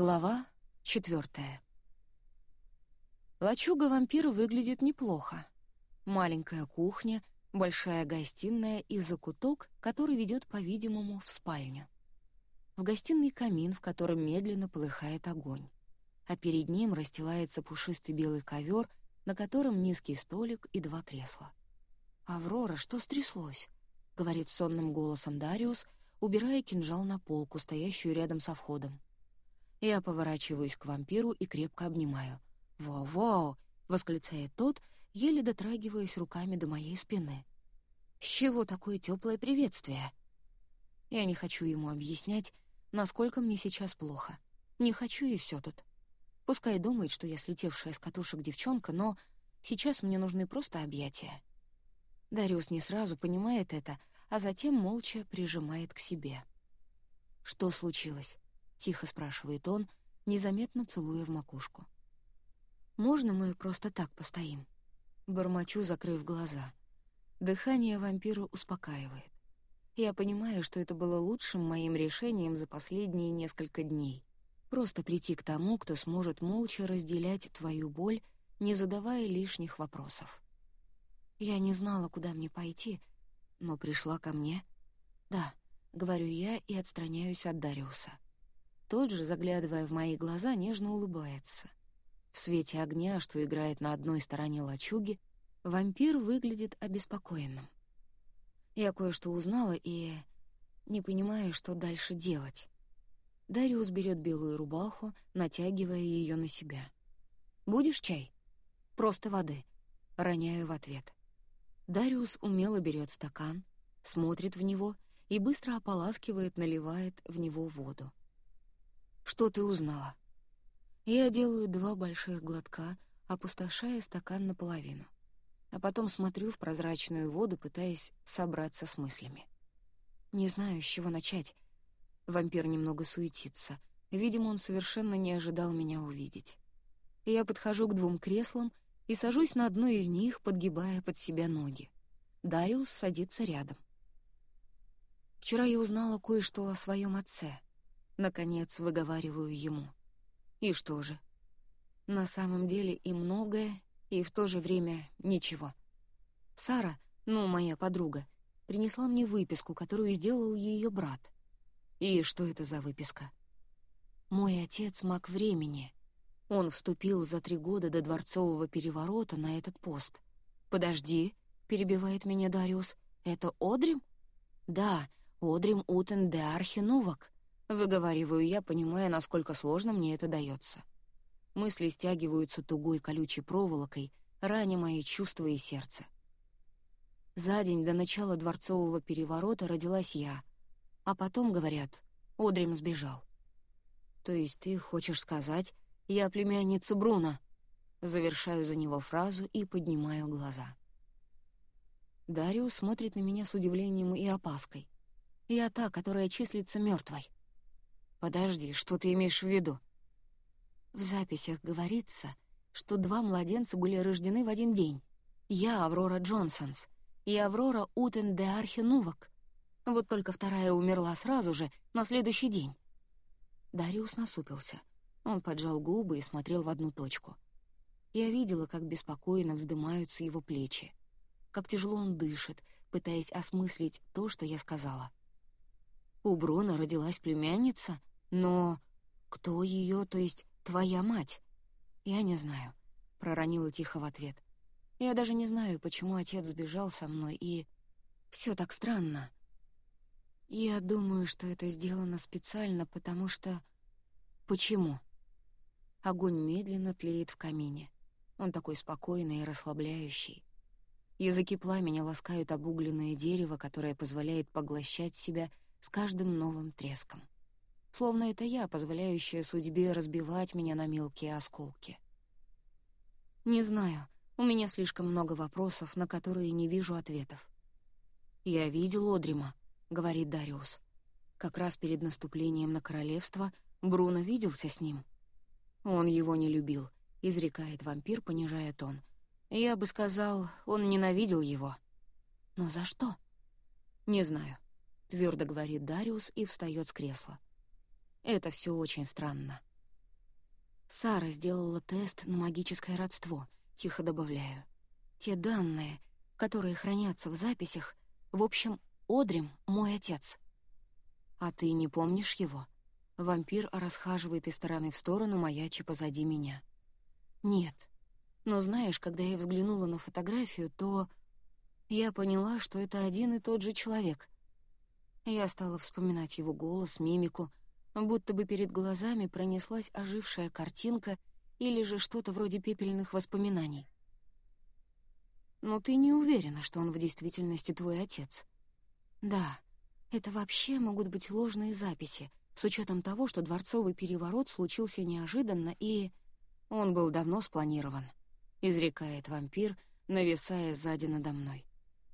Глава четвертая. Лачуга вампира выглядит неплохо. Маленькая кухня, большая гостиная и закуток, который ведет, по-видимому, в спальню. В гостиной камин, в котором медленно полыхает огонь. А перед ним расстилается пушистый белый ковер, на котором низкий столик и два кресла. «Аврора, что стряслось?» — говорит сонным голосом Дариус, убирая кинжал на полку, стоящую рядом со входом. Я поворачиваюсь к вампиру и крепко обнимаю. «Воу-воу!» — восклицает тот, еле дотрагиваясь руками до моей спины. «С чего такое теплое приветствие?» Я не хочу ему объяснять, насколько мне сейчас плохо. Не хочу и все тут. Пускай думает, что я слетевшая с катушек девчонка, но сейчас мне нужны просто объятия. Дариус не сразу понимает это, а затем молча прижимает к себе. Что случилось? — тихо спрашивает он, незаметно целуя в макушку. «Можно мы просто так постоим?» Бормочу, закрыв глаза. Дыхание вампира успокаивает. Я понимаю, что это было лучшим моим решением за последние несколько дней. Просто прийти к тому, кто сможет молча разделять твою боль, не задавая лишних вопросов. Я не знала, куда мне пойти, но пришла ко мне. «Да», — говорю я и отстраняюсь от Дариуса. Тот же, заглядывая в мои глаза, нежно улыбается. В свете огня, что играет на одной стороне лачуги, вампир выглядит обеспокоенным. Я кое-что узнала и не понимаю, что дальше делать. Дариус берет белую рубаху, натягивая ее на себя. «Будешь чай?» «Просто воды», — роняю в ответ. Дариус умело берет стакан, смотрит в него и быстро ополаскивает, наливает в него воду. Что ты узнала?» Я делаю два больших глотка, опустошая стакан наполовину. А потом смотрю в прозрачную воду, пытаясь собраться с мыслями. Не знаю, с чего начать. Вампир немного суетится. Видимо, он совершенно не ожидал меня увидеть. Я подхожу к двум креслам и сажусь на одно из них, подгибая под себя ноги. Дариус садится рядом. Вчера я узнала кое-что о своем отце — Наконец выговариваю ему. И что же? На самом деле и многое, и в то же время ничего. Сара, ну, моя подруга, принесла мне выписку, которую сделал ее брат. И что это за выписка? Мой отец — маг времени. Он вступил за три года до дворцового переворота на этот пост. «Подожди», — перебивает меня Дариус, — «это Одрим?» «Да, Одрим Утен де Архинувак», Выговариваю я, понимая, насколько сложно мне это дается. Мысли стягиваются тугой колючей проволокой, раня мои чувства и сердце. За день до начала дворцового переворота родилась я, а потом, говорят, Одрим сбежал. «То есть ты хочешь сказать, я племянница Бруна?» Завершаю за него фразу и поднимаю глаза. Дариус смотрит на меня с удивлением и опаской. Я та, которая числится мертвой. «Подожди, что ты имеешь в виду?» В записях говорится, что два младенца были рождены в один день. Я Аврора Джонсонс и Аврора Утен де Архинувак. Вот только вторая умерла сразу же, на следующий день. Дариус насупился. Он поджал губы и смотрел в одну точку. Я видела, как беспокойно вздымаются его плечи, как тяжело он дышит, пытаясь осмыслить то, что я сказала. У Брона родилась племянница, но кто ее, то есть твоя мать? Я не знаю, проронила тихо в ответ. Я даже не знаю, почему отец сбежал со мной, и все так странно. Я думаю, что это сделано специально, потому что... Почему? Огонь медленно тлеет в камине. Он такой спокойный и расслабляющий. Языки пламени ласкают обугленное дерево, которое позволяет поглощать себя с каждым новым треском словно это я, позволяющая судьбе разбивать меня на мелкие осколки. Не знаю, у меня слишком много вопросов, на которые не вижу ответов. «Я видел Одрима», — говорит Дариус. Как раз перед наступлением на королевство Бруно виделся с ним. Он его не любил, — изрекает вампир, понижая тон. Я бы сказал, он ненавидел его. Но за что? Не знаю, — твердо говорит Дариус и встает с кресла. Это все очень странно. Сара сделала тест на магическое родство, тихо добавляю. Те данные, которые хранятся в записях, в общем, Одрим — мой отец. А ты не помнишь его? Вампир расхаживает из стороны в сторону, маячи позади меня. Нет. Но знаешь, когда я взглянула на фотографию, то я поняла, что это один и тот же человек. Я стала вспоминать его голос, мимику, будто бы перед глазами пронеслась ожившая картинка или же что-то вроде пепельных воспоминаний. «Но ты не уверена, что он в действительности твой отец?» «Да, это вообще могут быть ложные записи, с учетом того, что дворцовый переворот случился неожиданно и... Он был давно спланирован», — изрекает вампир, нависая сзади надо мной.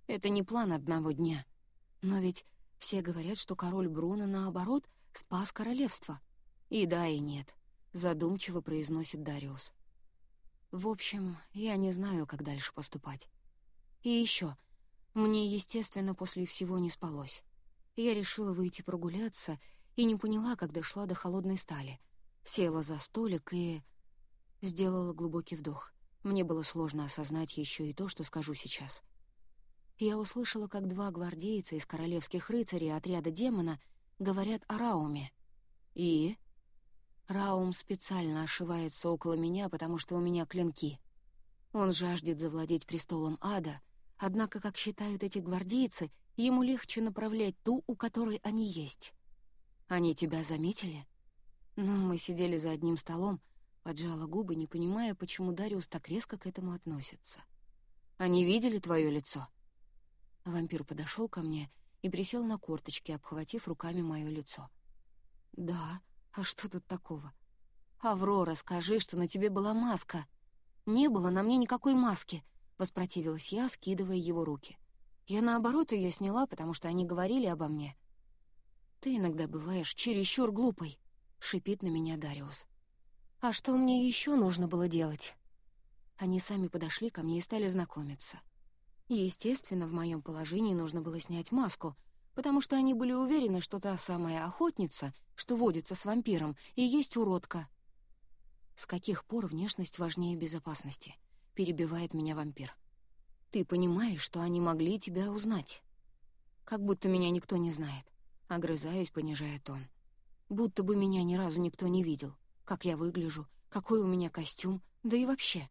«Это не план одного дня. Но ведь все говорят, что король Бруно, наоборот, спас королевство. И да, и нет», — задумчиво произносит Дариус. «В общем, я не знаю, как дальше поступать. И еще, мне, естественно, после всего не спалось. Я решила выйти прогуляться и не поняла, как дошла до холодной стали. Села за столик и... Сделала глубокий вдох. Мне было сложно осознать еще и то, что скажу сейчас. Я услышала, как два гвардейца из королевских рыцарей отряда демона говорят о Рауме. И... Раум специально ошивается около меня, потому что у меня клинки. Он жаждет завладеть престолом ада, однако, как считают эти гвардейцы, ему легче направлять ту, у которой они есть. Они тебя заметили? Ну, мы сидели за одним столом, поджала губы, не понимая, почему Дариус так резко к этому относится. Они видели твое лицо? Вампир подошел ко мне и присел на корточки, обхватив руками мое лицо. «Да, а что тут такого?» «Аврора, скажи, что на тебе была маска!» «Не было на мне никакой маски!» — воспротивилась я, скидывая его руки. «Я, наоборот, ее сняла, потому что они говорили обо мне». «Ты иногда бываешь чересчур глупой», — шипит на меня Дариус. «А что мне еще нужно было делать?» Они сами подошли ко мне и стали знакомиться. Естественно, в моем положении нужно было снять маску, потому что они были уверены, что та самая охотница, что водится с вампиром, и есть уродка. С каких пор внешность важнее безопасности? Перебивает меня вампир. Ты понимаешь, что они могли тебя узнать? Как будто меня никто не знает. Огрызаюсь, понижая тон. Будто бы меня ни разу никто не видел. Как я выгляжу, какой у меня костюм, да и вообще.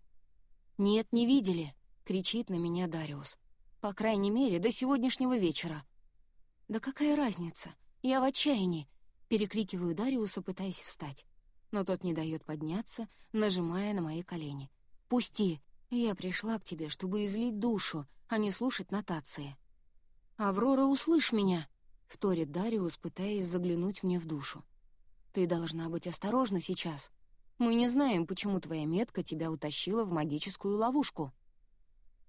Нет, не видели. — кричит на меня Дариус. «По крайней мере, до сегодняшнего вечера». «Да какая разница? Я в отчаянии!» — перекрикиваю Дариуса, пытаясь встать. Но тот не дает подняться, нажимая на мои колени. «Пусти! Я пришла к тебе, чтобы излить душу, а не слушать нотации». «Аврора, услышь меня!» — вторит Дариус, пытаясь заглянуть мне в душу. «Ты должна быть осторожна сейчас. Мы не знаем, почему твоя метка тебя утащила в магическую ловушку».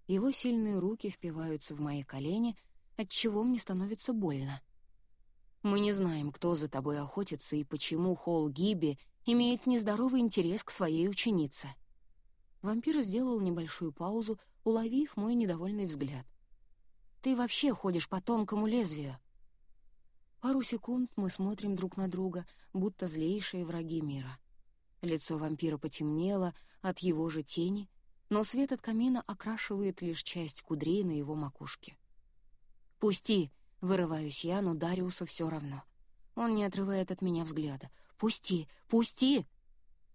Его сильные руки впиваются в мои колени, отчего мне становится больно. Мы не знаем, кто за тобой охотится и почему Холл Гиби имеет нездоровый интерес к своей ученице. Вампир сделал небольшую паузу, уловив мой недовольный взгляд. «Ты вообще ходишь по тонкому лезвию?» Пару секунд мы смотрим друг на друга, будто злейшие враги мира. Лицо вампира потемнело от его же тени, но свет от камина окрашивает лишь часть кудрей на его макушке. «Пусти!» — вырываюсь я, но Дариусу все равно. Он не отрывает от меня взгляда. «Пусти! Пусти!»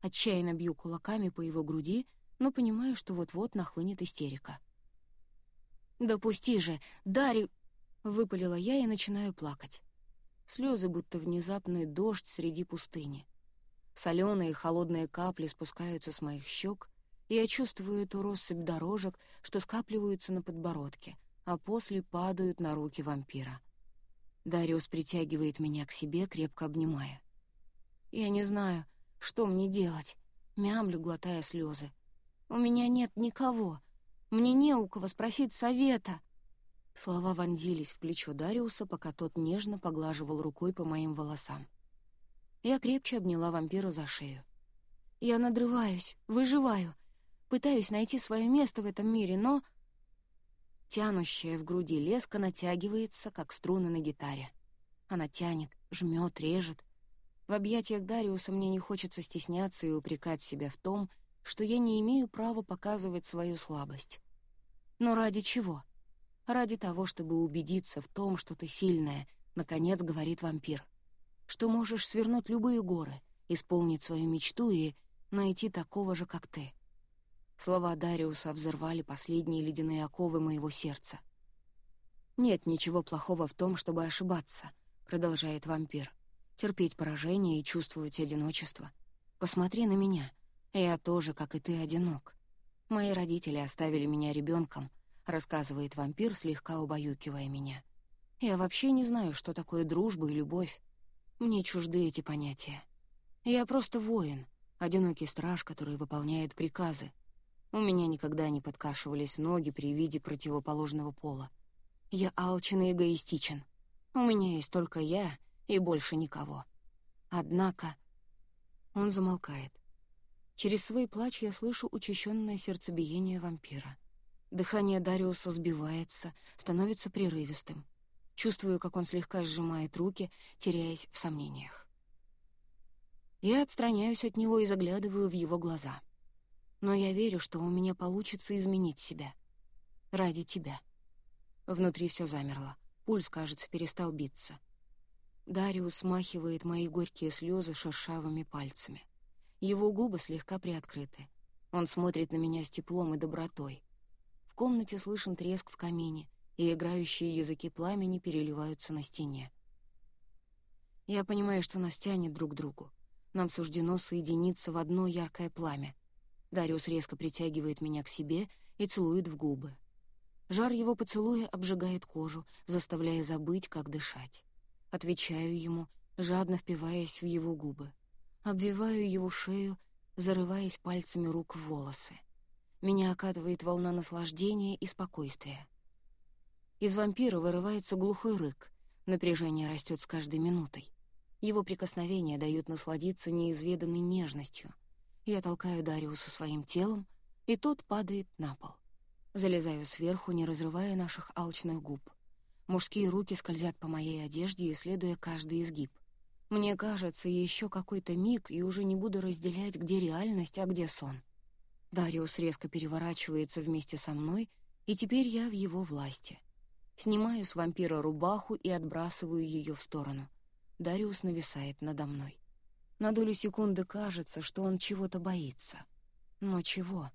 Отчаянно бью кулаками по его груди, но понимаю, что вот-вот нахлынет истерика. «Да пусти же! Дари...» — выпалила я и начинаю плакать. Слезы, будто внезапный дождь среди пустыни. Соленые холодные капли спускаются с моих щек, я чувствую эту россыпь дорожек, что скапливаются на подбородке, а после падают на руки вампира. Дариус притягивает меня к себе, крепко обнимая. Я не знаю, что мне делать, мямлю, глотая слезы. У меня нет никого. Мне не у кого спросить совета. Слова вонзились в плечо Дариуса, пока тот нежно поглаживал рукой по моим волосам. Я крепче обняла вампира за шею. Я надрываюсь, выживаю, Пытаюсь найти свое место в этом мире, но... Тянущая в груди леска натягивается, как струны на гитаре. Она тянет, жмет, режет. В объятиях Дариуса мне не хочется стесняться и упрекать себя в том, что я не имею права показывать свою слабость. Но ради чего? Ради того, чтобы убедиться в том, что ты сильная, наконец говорит вампир. Что можешь свернуть любые горы, исполнить свою мечту и найти такого же, как ты. Слова Дариуса взорвали последние ледяные оковы моего сердца. «Нет ничего плохого в том, чтобы ошибаться», — продолжает вампир. «Терпеть поражение и чувствовать одиночество. Посмотри на меня. Я тоже, как и ты, одинок. Мои родители оставили меня ребенком, рассказывает вампир, слегка убаюкивая меня. Я вообще не знаю, что такое дружба и любовь. Мне чужды эти понятия. Я просто воин, одинокий страж, который выполняет приказы. У меня никогда не подкашивались ноги при виде противоположного пола. Я алчен и эгоистичен. У меня есть только я и больше никого. Однако... Он замолкает. Через свой плач я слышу учащенное сердцебиение вампира. Дыхание Дариуса сбивается, становится прерывистым. Чувствую, как он слегка сжимает руки, теряясь в сомнениях. Я отстраняюсь от него и заглядываю в его глаза. Но я верю, что у меня получится изменить себя. Ради тебя. Внутри все замерло. Пульс, кажется, перестал биться. Дариус смахивает мои горькие слезы шершавыми пальцами. Его губы слегка приоткрыты. Он смотрит на меня с теплом и добротой. В комнате слышен треск в камине, и играющие языки пламени переливаются на стене. Я понимаю, что нас тянет друг к другу. Нам суждено соединиться в одно яркое пламя. Дариус резко притягивает меня к себе и целует в губы. Жар его поцелуя обжигает кожу, заставляя забыть, как дышать. Отвечаю ему, жадно впиваясь в его губы. Обвиваю его шею, зарываясь пальцами рук в волосы. Меня окатывает волна наслаждения и спокойствия. Из вампира вырывается глухой рык. Напряжение растет с каждой минутой. Его прикосновения дают насладиться неизведанной нежностью. Я толкаю Дариуса своим телом, и тот падает на пол. Залезаю сверху, не разрывая наших алчных губ. Мужские руки скользят по моей одежде, исследуя каждый изгиб. Мне кажется, еще какой-то миг, и уже не буду разделять, где реальность, а где сон. Дариус резко переворачивается вместе со мной, и теперь я в его власти. Снимаю с вампира рубаху и отбрасываю ее в сторону. Дариус нависает надо мной. На долю секунды кажется, что он чего-то боится. Но чего?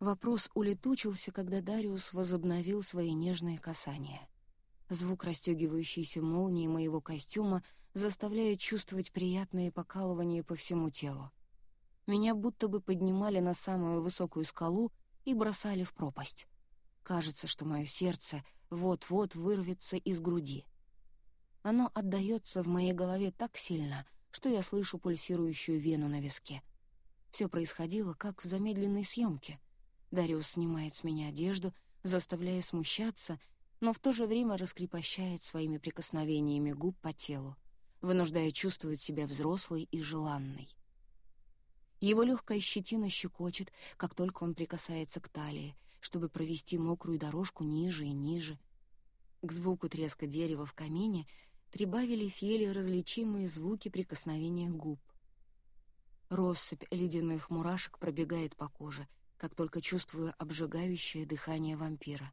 Вопрос улетучился, когда Дариус возобновил свои нежные касания. Звук расстегивающейся молнии моего костюма — заставляет чувствовать приятные покалывания по всему телу. Меня будто бы поднимали на самую высокую скалу и бросали в пропасть. Кажется, что мое сердце вот-вот вырвется из груди. Оно отдаётся в моей голове так сильно, что я слышу пульсирующую вену на виске. Все происходило, как в замедленной съемке. Дариус снимает с меня одежду, заставляя смущаться, но в то же время раскрепощает своими прикосновениями губ по телу вынуждая чувствовать себя взрослой и желанной. Его легкая щетина щекочет, как только он прикасается к талии, чтобы провести мокрую дорожку ниже и ниже. К звуку треска дерева в камине прибавились еле различимые звуки прикосновения губ. Россыпь ледяных мурашек пробегает по коже, как только чувствую обжигающее дыхание вампира.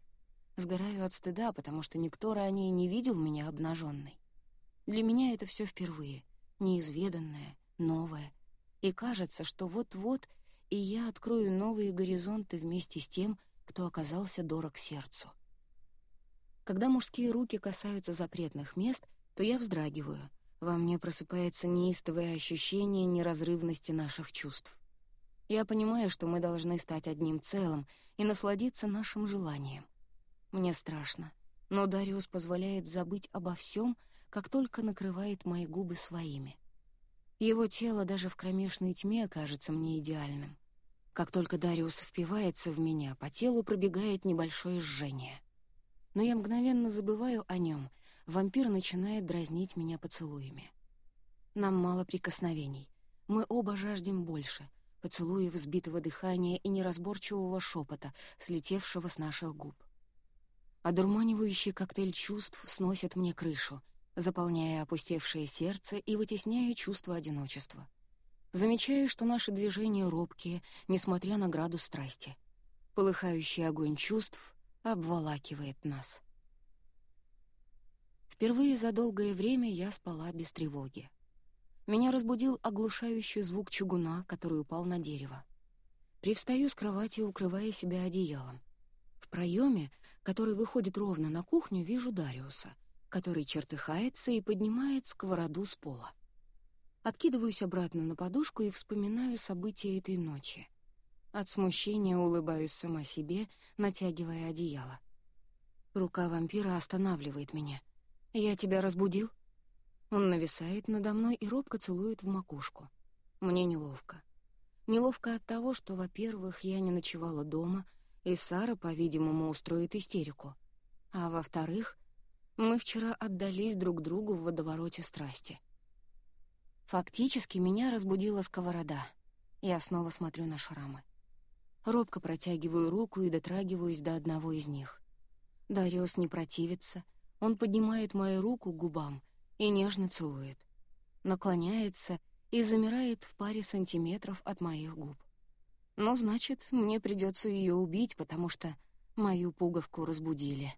Сгораю от стыда, потому что никто ранее не видел меня обнаженной. Для меня это все впервые, неизведанное, новое. И кажется, что вот-вот и я открою новые горизонты вместе с тем, кто оказался дорог сердцу. Когда мужские руки касаются запретных мест, то я вздрагиваю. Во мне просыпается неистовое ощущение неразрывности наших чувств. Я понимаю, что мы должны стать одним целым и насладиться нашим желанием. Мне страшно, но Дариус позволяет забыть обо всем — как только накрывает мои губы своими. Его тело даже в кромешной тьме кажется мне идеальным. Как только Дариус впивается в меня, по телу пробегает небольшое жжение. Но я мгновенно забываю о нем. Вампир начинает дразнить меня поцелуями. Нам мало прикосновений. Мы оба жаждем больше — поцелуев, взбитого дыхания и неразборчивого шепота, слетевшего с наших губ. Одурманивающий коктейль чувств сносит мне крышу, заполняя опустевшее сердце и вытесняя чувство одиночества. Замечаю, что наши движения робкие, несмотря на градус страсти. Полыхающий огонь чувств обволакивает нас. Впервые за долгое время я спала без тревоги. Меня разбудил оглушающий звук чугуна, который упал на дерево. Привстаю с кровати, укрывая себя одеялом. В проеме, который выходит ровно на кухню, вижу Дариуса, который чертыхается и поднимает сковороду с пола. Откидываюсь обратно на подушку и вспоминаю события этой ночи. От смущения улыбаюсь сама себе, натягивая одеяло. Рука вампира останавливает меня. «Я тебя разбудил?» Он нависает надо мной и робко целует в макушку. Мне неловко. Неловко от того, что, во-первых, я не ночевала дома, и Сара, по-видимому, устроит истерику. А во-вторых, мы вчера отдались друг другу в водовороте страсти. Фактически меня разбудила сковорода. Я снова смотрю на шрамы. Робко протягиваю руку и дотрагиваюсь до одного из них. Дариус не противится. Он поднимает мою руку к губам и нежно целует. Наклоняется и замирает в паре сантиметров от моих губ. Ну, значит, мне придется ее убить, потому что мою пуговку разбудили.